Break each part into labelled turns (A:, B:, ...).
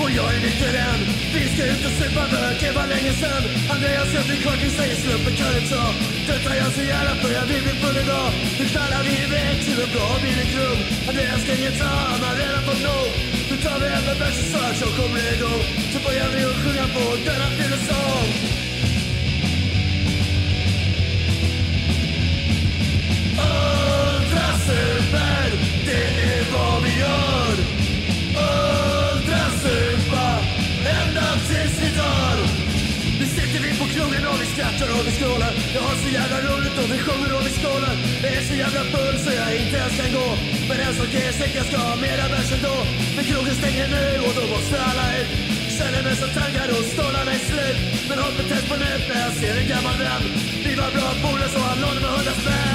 A: och jag är nykter än Vi ska ut och supa mörk det var länge sen Andreas Hedvig Kvarken säger slumpen kan inte ta Detta jag så gärna för jag vill bli full idag. Nu knallar vi iväg till en bra billig klubb Andreas ska inget ta, han har redan fått nog Nu tar vi en med bärs och svart så kommer det igång Så börjar vi att sjunga på denna filosof skrattar och vi skrålar Jag har så jävla roligt och vi sjunger och vi skålar. Jag är så jävla full så jag inte ens kan gå. Men en sak är säker, jag ska ha mera bärs ändå. Men krogen stänger nu och då måste alla ut. Känner mig så taggad och stålarna är slut. Men hoppet tänds på nytt när jag ser en gammal vän. Vi var bra polare så han lånade mig hundra spänn.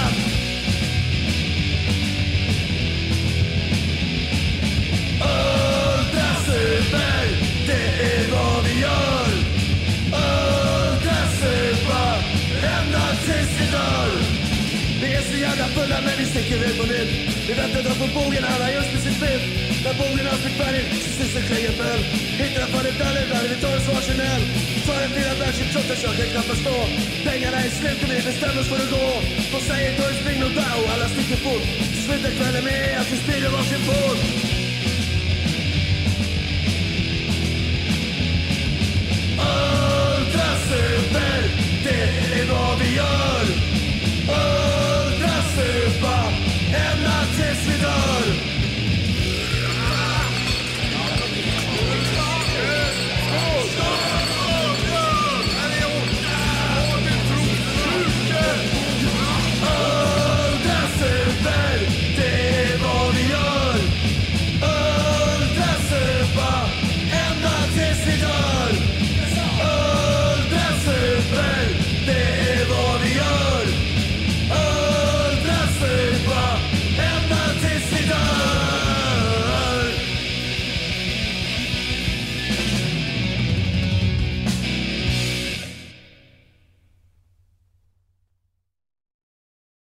A: Fulla men vi sticker ut på nytt Vi väntar då på bogen, han har just sitt fyllt När bogen har fyllt färdigt så syns en klängepöl Hittar en fallet där ibland, vi tar oss varsin öl. Tar en fyra bärs i trots jag kan knappast stå Pengarna är slut och vi bestämmer oss för att gå. De säger gå spring och där och alla sticker fort. Slutar kvällen med att vi sprider varsin port